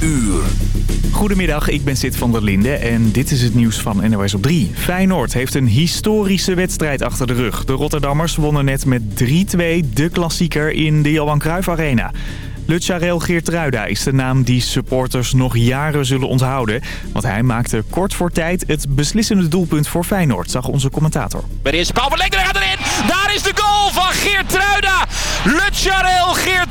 uur. Goedemiddag, ik ben Sid van der Linde en dit is het nieuws van NOS op 3. Feyenoord heeft een historische wedstrijd achter de rug. De Rotterdammers wonnen net met 3-2 de klassieker in de Johan Cruijff Arena. Lucharel Geertruida is de naam die supporters nog jaren zullen onthouden. Want hij maakte kort voor tijd het beslissende doelpunt voor Feyenoord, zag onze commentator. Bij de eerste paal van Leenderen gaat erin. Daar is de goal van Geertruida. Lucharel Geertruida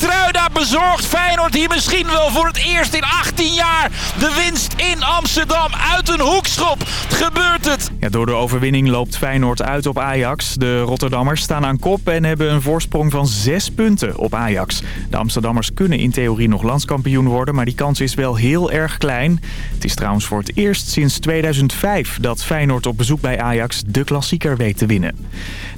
bezorgt Feyenoord hier misschien wel voor het eerst in 18 jaar. De winst in Amsterdam uit een hoekschop. Gebeurt het. Ja, door de overwinning loopt Feyenoord uit op Ajax. De Rotterdammers staan aan kop en hebben een voorsprong van 6 punten op Ajax. De Amsterdammers kunnen in theorie nog landskampioen worden, maar die kans is wel heel erg klein. Het is trouwens voor het eerst sinds 2005 dat Feyenoord op bezoek bij Ajax de klassieker weet te winnen.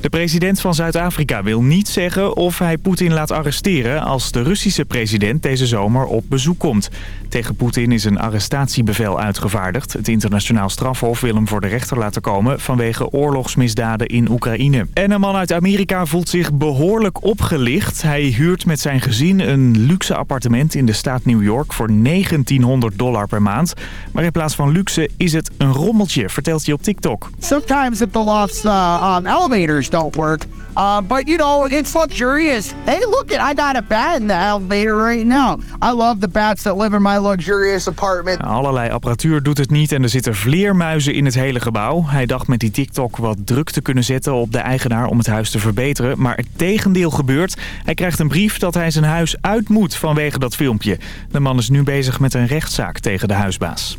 De president van Zuid-Afrika wil niet zeggen of hij Poetin laat arresteren als de Russische president deze zomer op bezoek komt. Tegen Poetin is een arrestatiebevel uitgevaardigd. Het internationaal strafhof wil hem voor de rechter laten komen vanwege oorlogsmisdaden in Oekraïne. En een man uit Amerika voelt zich behoorlijk opgelicht. Hij huurt met zijn gezin een luxe appartement in de staat New York voor 1900 dollar per maand. Maar in plaats van luxe is het een rommeltje, vertelt hij op TikTok. Sometimes the lofts uh, um, elevators don't work, uh, but you know, it's luxurious. Hey, look, it, I got a bed in the elevator right now. I love the bats that live in my luxurious apartment. Allerlei apparatuur doet het niet en er zitten vleermuizen in het hele gebouw. Hij dacht met die TikTok wat druk te kunnen zetten op de eigenaar om het huis te verbeteren. Maar het tegendeel gebeurt. Hij krijgt een brief dat hij zijn huis uit moet vanwege dat filmpje. De man is nu bezig met een rechtszaak tegen de huisbaas.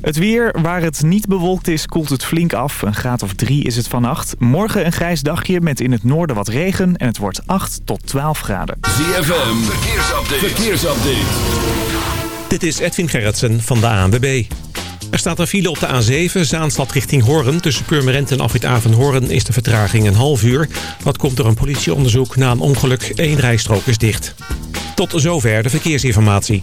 Het weer, waar het niet bewolkt is, koelt het flink af. Een graad of drie is het vannacht. Morgen een grijs dagje met in het noorden wat regen en het wordt 8 tot 12 graden. ZFM, verkeersupdate. verkeersupdate. Dit is Edwin Gerritsen van de ANWB. Er staat een file op de A7, Zaanstad richting Hoorn. Tussen Purmerend en Afrit Avenhoorn is de vertraging een half uur. Dat komt door een politieonderzoek na een ongeluk. Eén rijstrook is dicht. Tot zover de verkeersinformatie.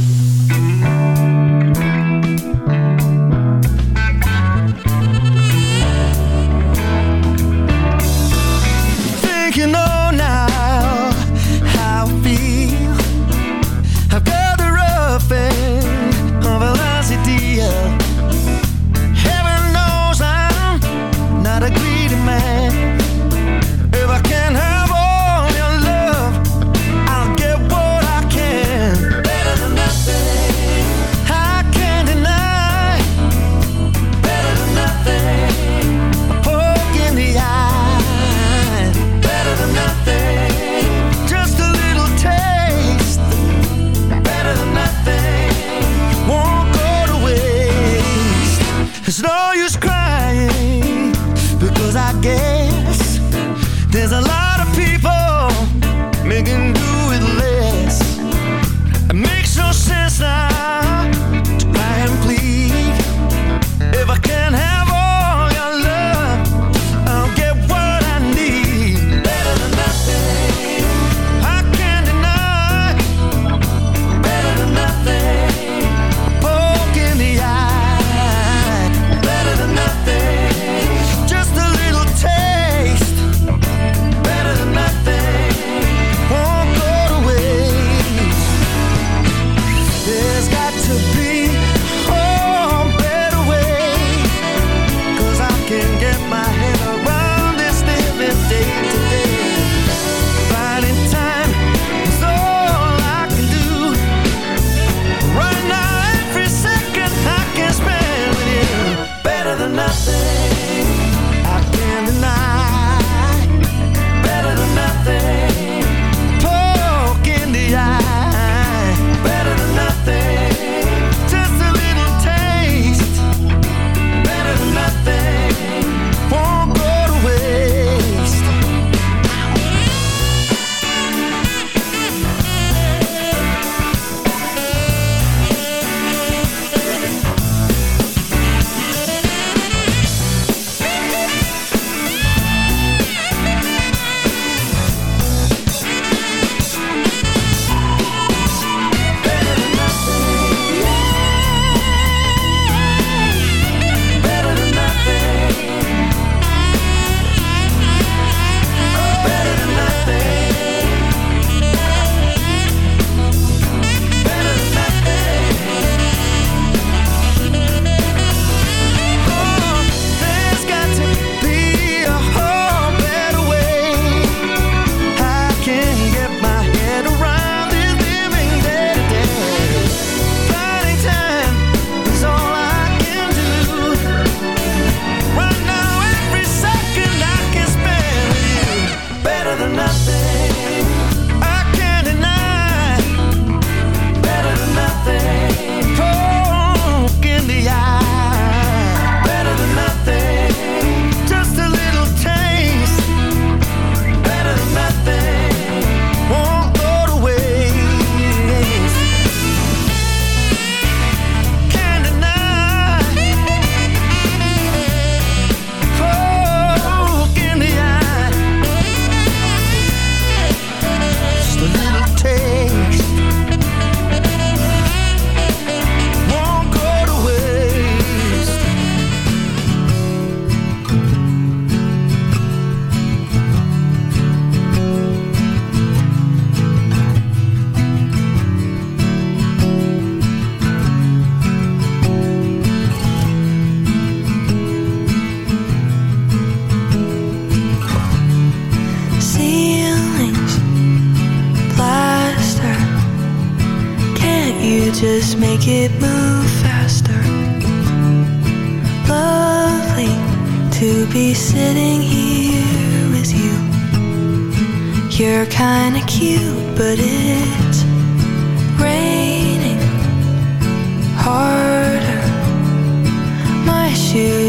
No use crying. Because I guess there's a lot of people making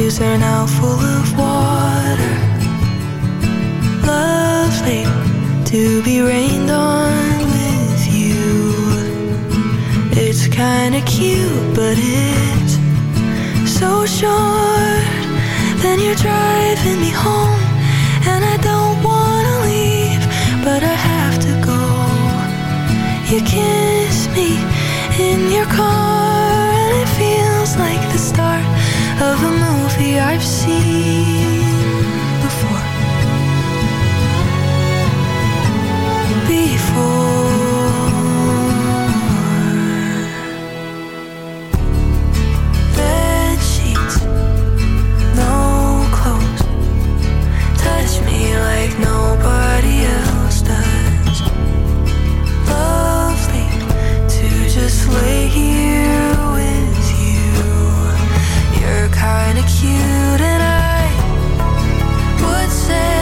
waves are now full of water. Lovely to be rained on with you. It's kinda cute, but it's so short. Then you're driving me home, and I don't wanna leave, but I have to go. You kiss me in your car, and it feels like the start of a movie I've seen before. Before. Bed sheets, no clothes, touch me like nobody else does. Lovely to just lay here. cute and I would say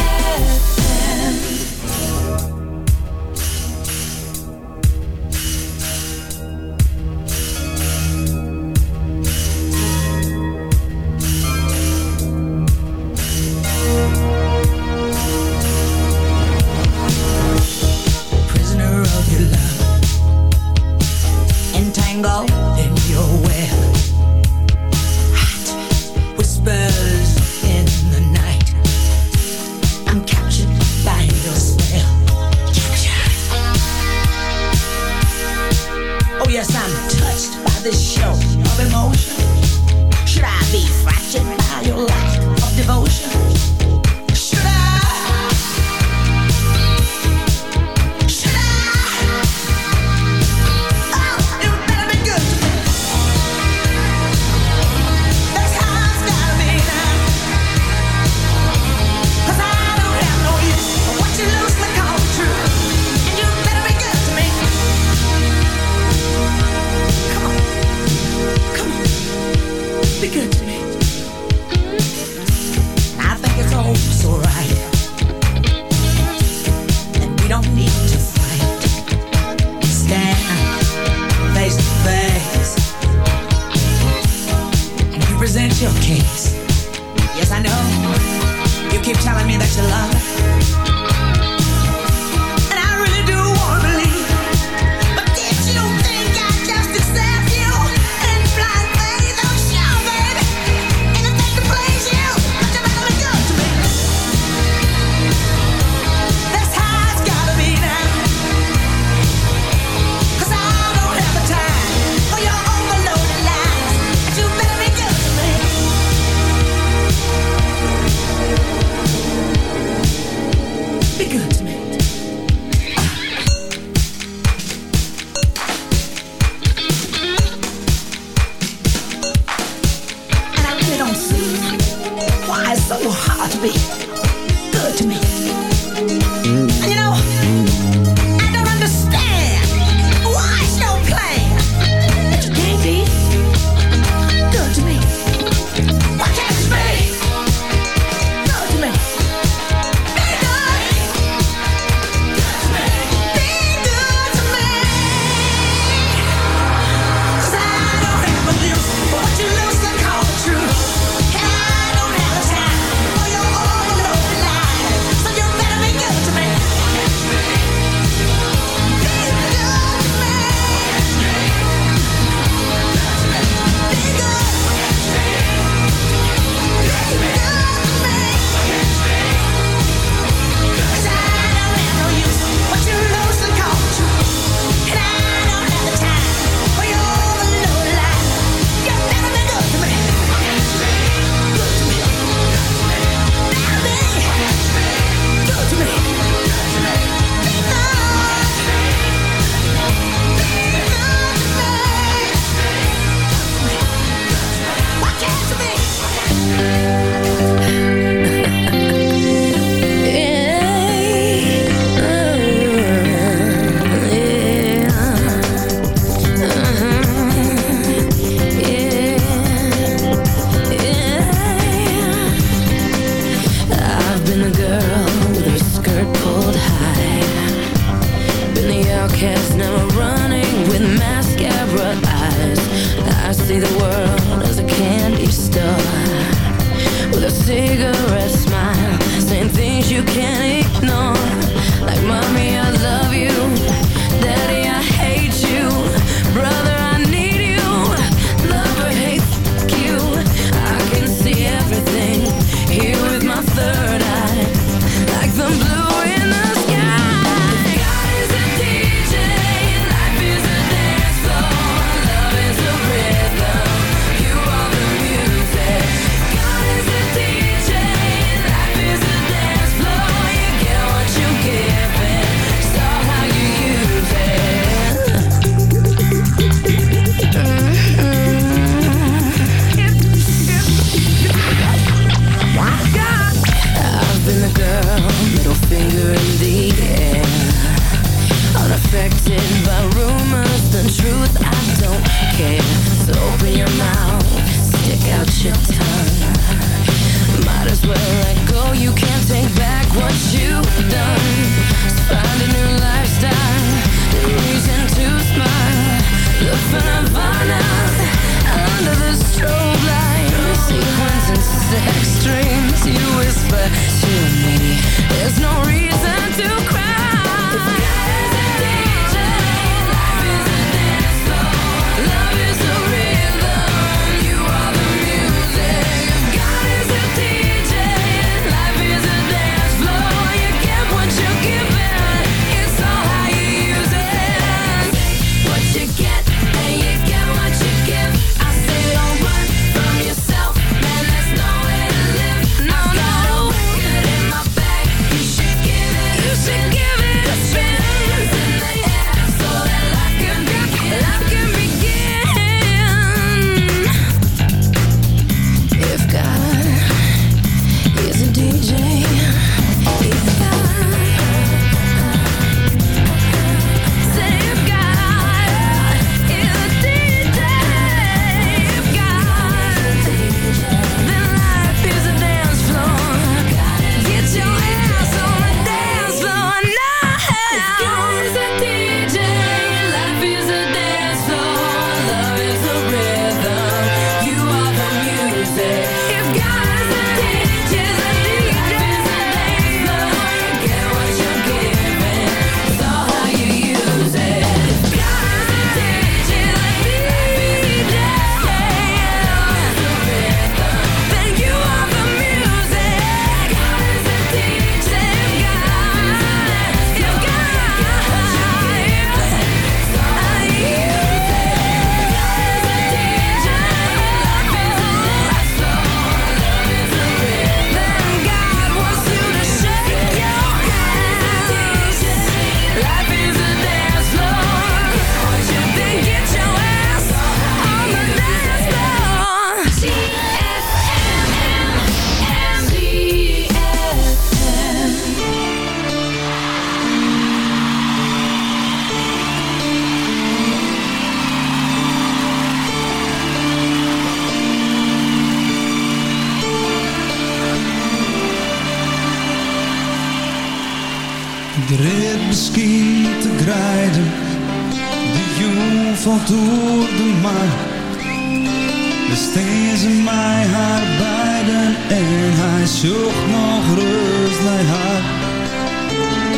En hij zocht nog rust bij haar.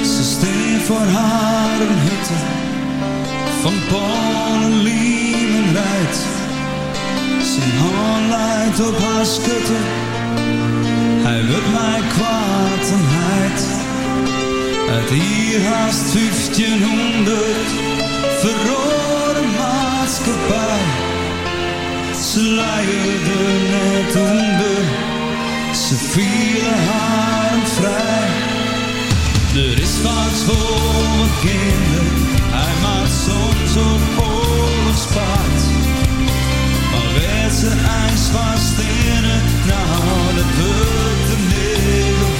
Ze steen voor haar een hutte van Polen, liemen rijdt. Zijn hand leidt op haar schutte. Hij wil mij kwaad en heid. Uit hier haast 1500 verrode maatschappij. Ze leidde net onder. Ze vielen haren vrij. Er is wat voor mijn kinderen, hij maakt soms op oorlogspaard. Maar werd ze ijs van stenen, nou dat wordt de middel.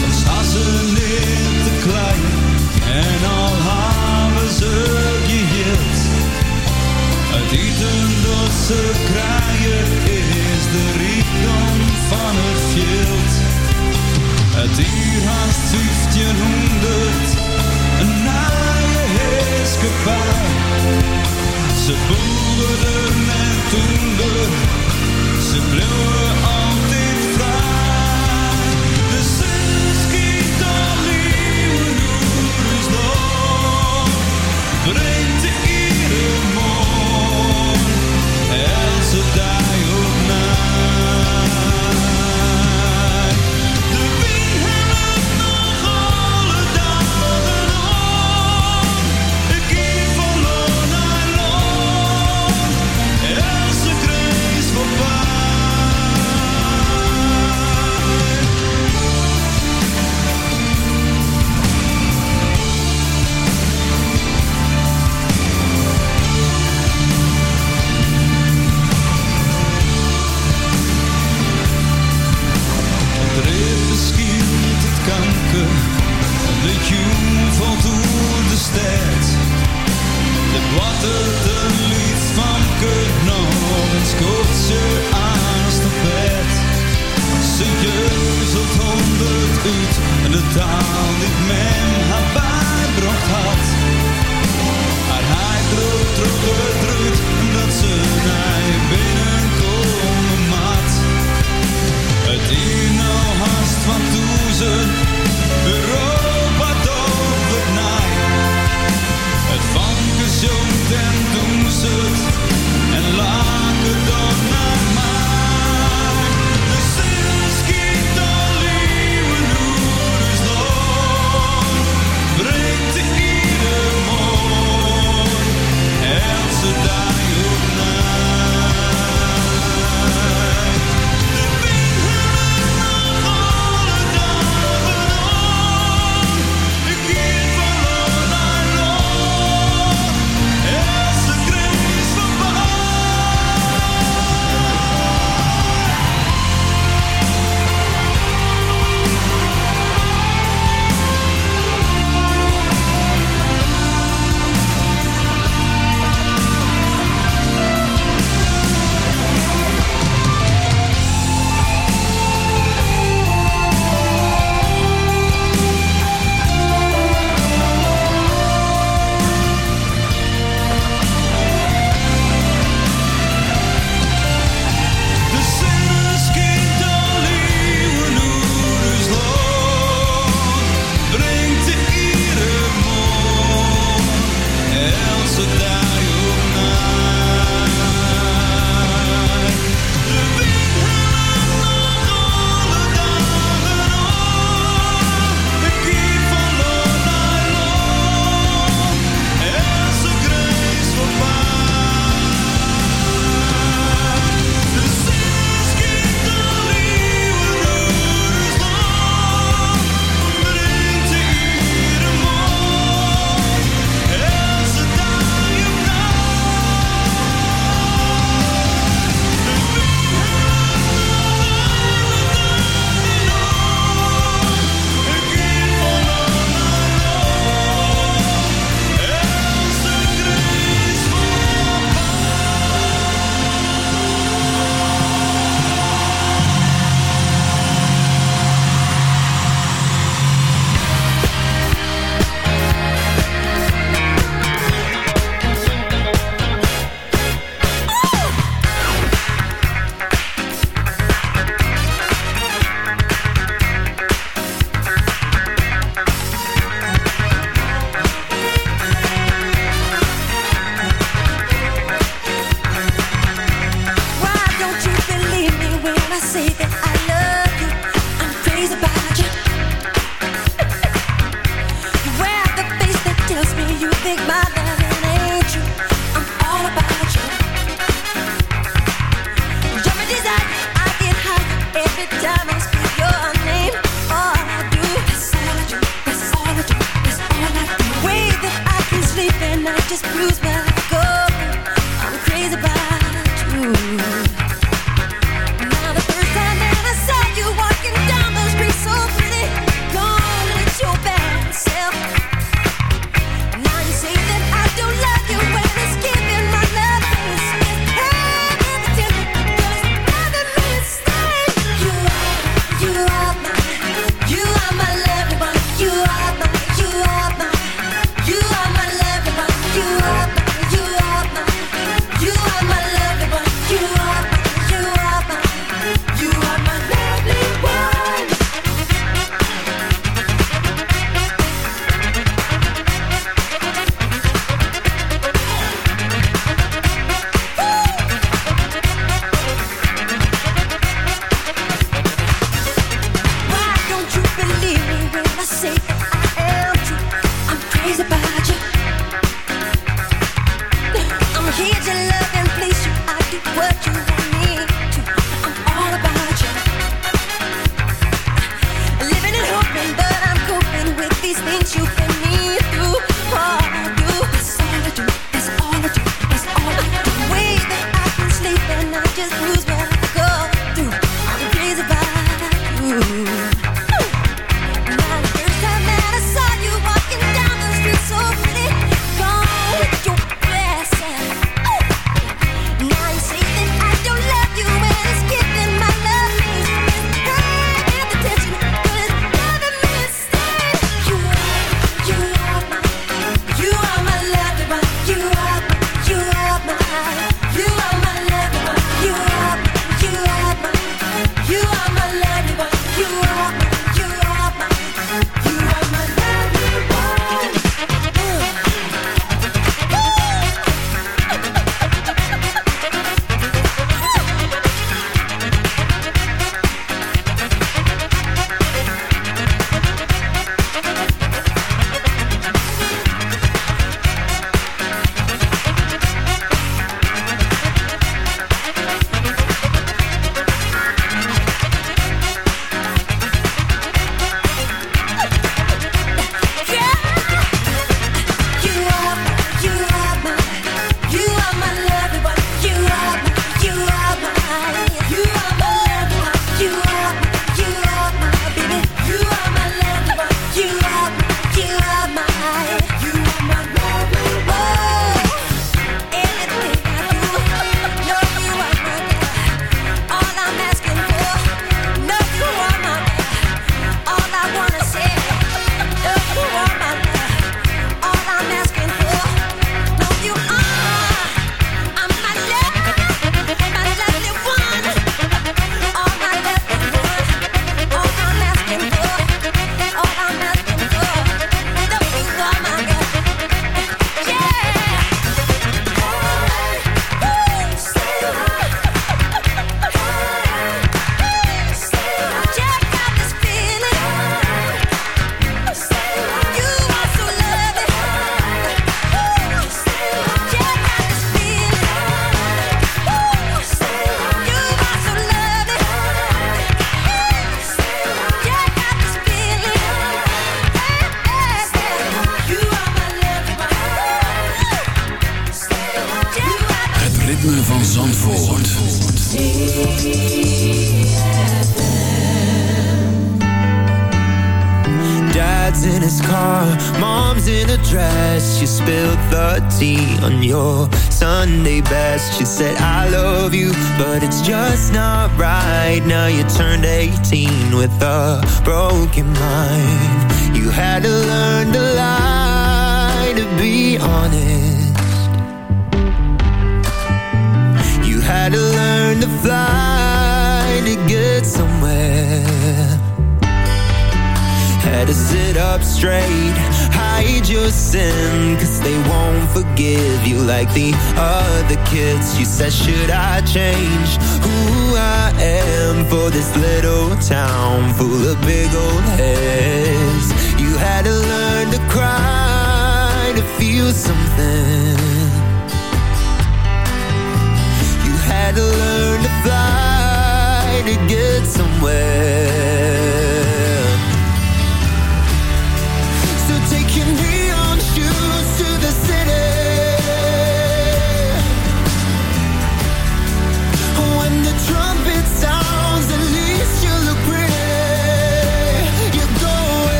Dan staan ze niet te klein, en al hadden ze geheeld. Uit eten dat ze krijgen in de rijkdom van het veld. Het uur haast honderd een naaie heerskepaar. Ze boeren en toender, ze bleven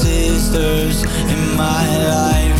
sisters in my life.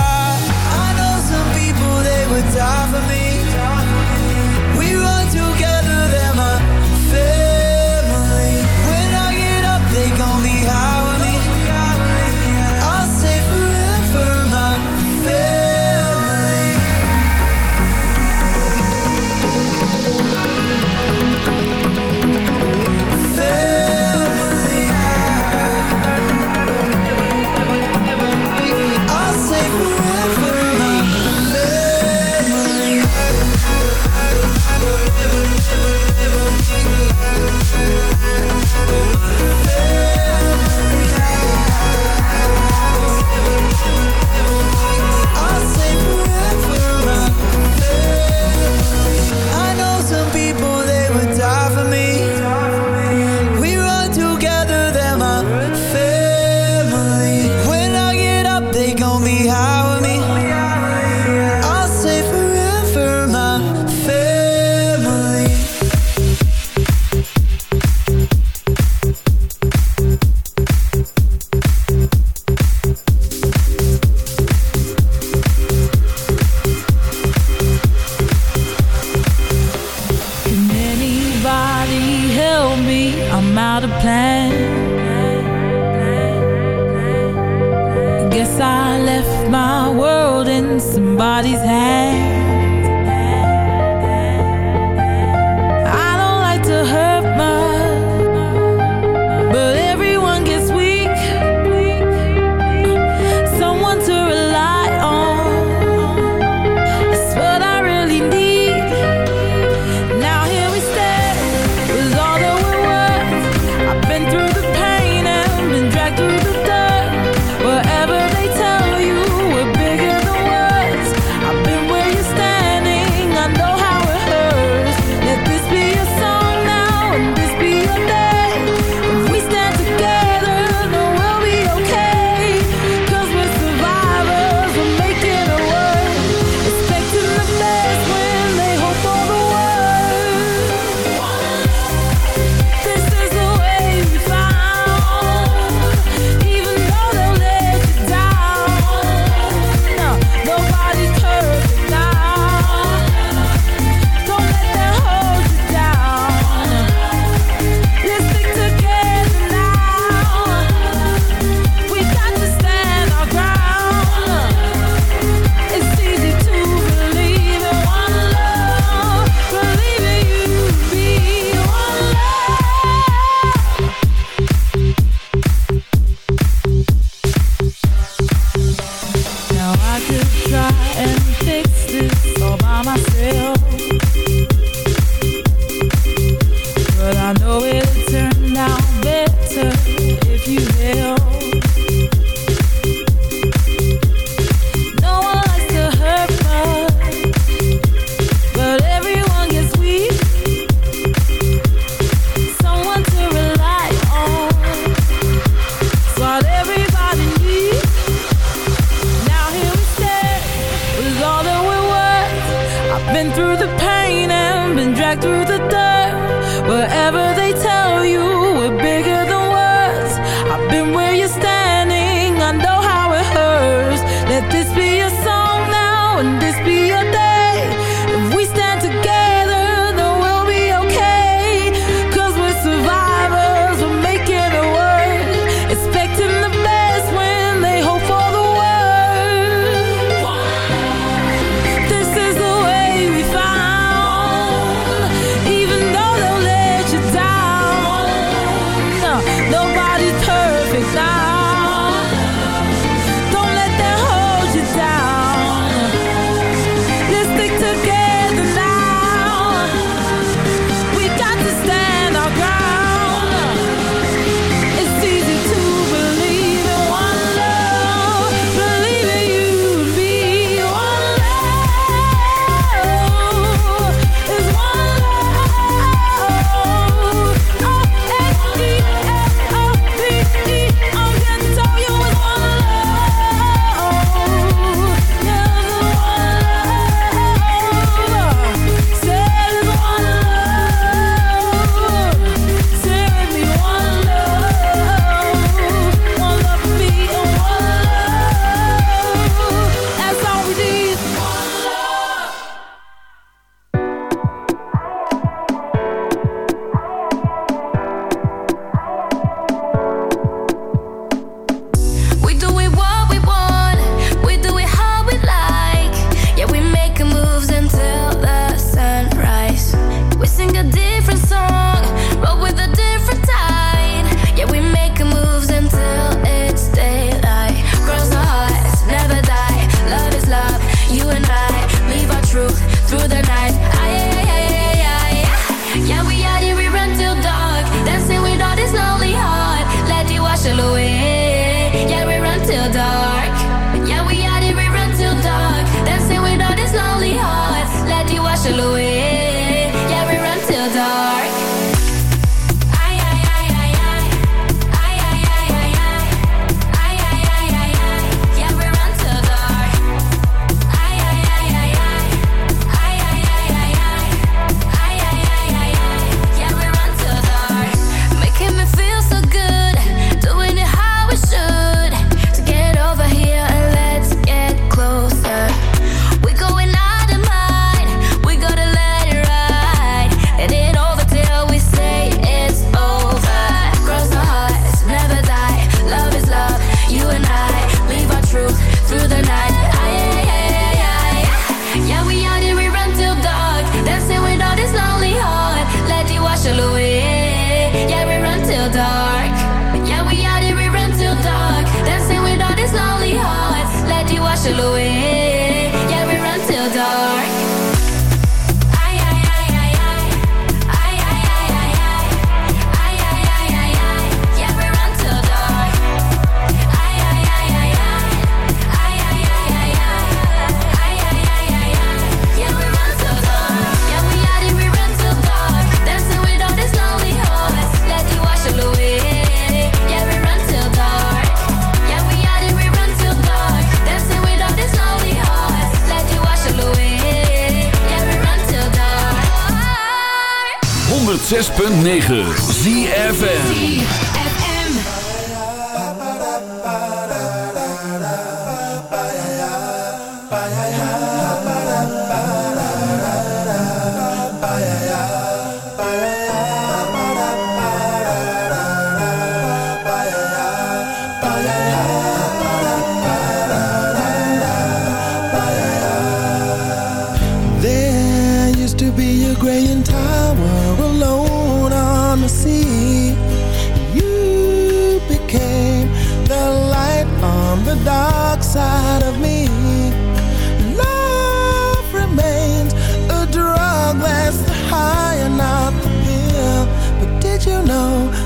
die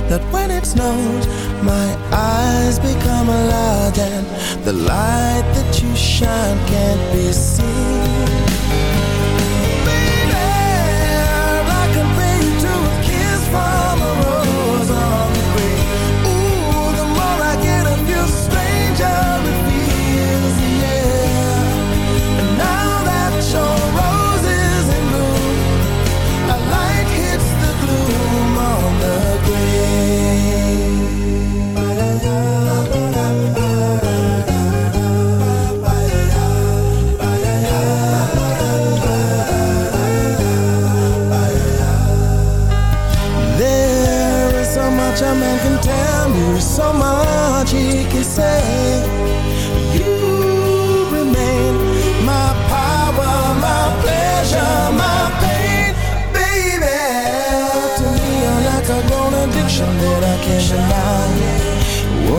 that when it snows My eyes become a lot And the light that you shine can't be seen.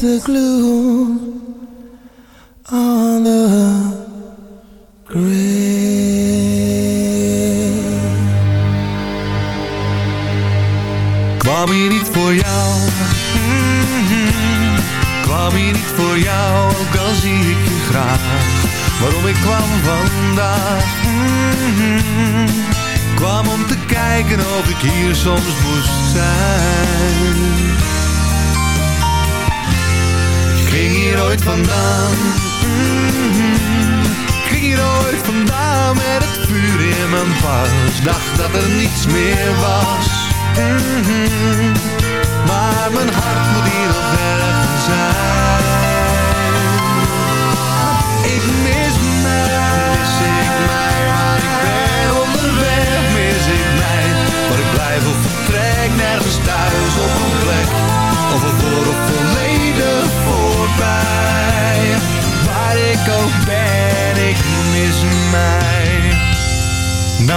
the glue. vandaan? Mm-hmm. Ooit vandaan met het vuur in mijn pas. Dacht dat er niets meer was. Mm-hmm. Maar mijn hart moet hier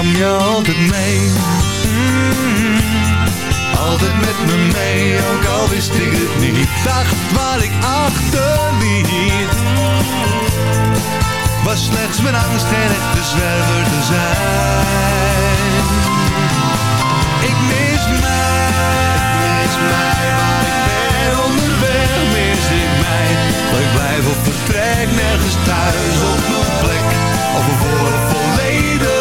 nam je altijd mee. Mm, altijd met me mee, ook al wist ik het niet. Dacht waar ik achterliet. Was slechts mijn angst en echte zwerver te zijn. Ik mis mij, ik mis mij Waar ik ben onderweg, mis ik mij. Dat ik blijf op vertrek, nergens thuis op mijn plek. Al voor volledig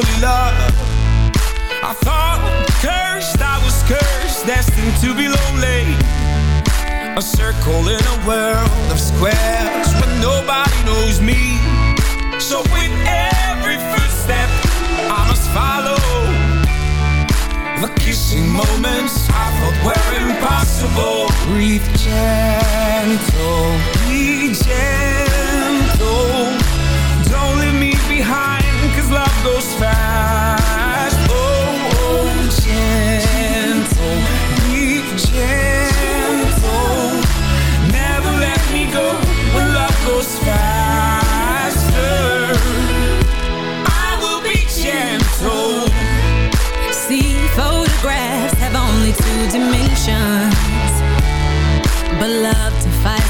truly love. I thought cursed, I was cursed Destined to be lonely. A circle in a world of squares Where nobody knows me. So with every footstep I must follow. The kissing moments I thought were impossible. Breathe gentle, be gentle.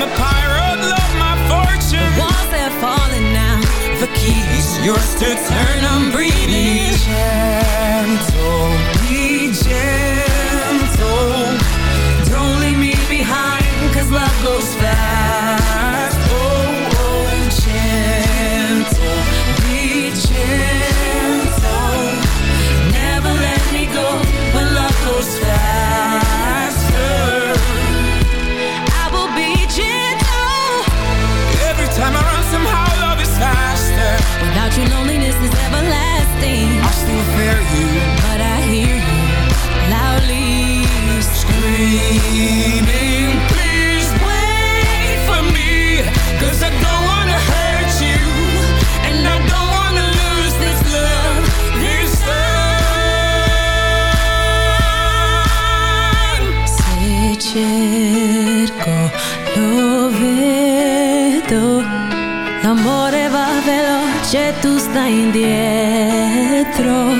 I am a pirate, love my fortune. Walls they're falling now. The keys yours to turn. I'm breathing. Be gentle, be gentle. Don't leave me behind, cause love goes fast. Veloce, tu stai indietro.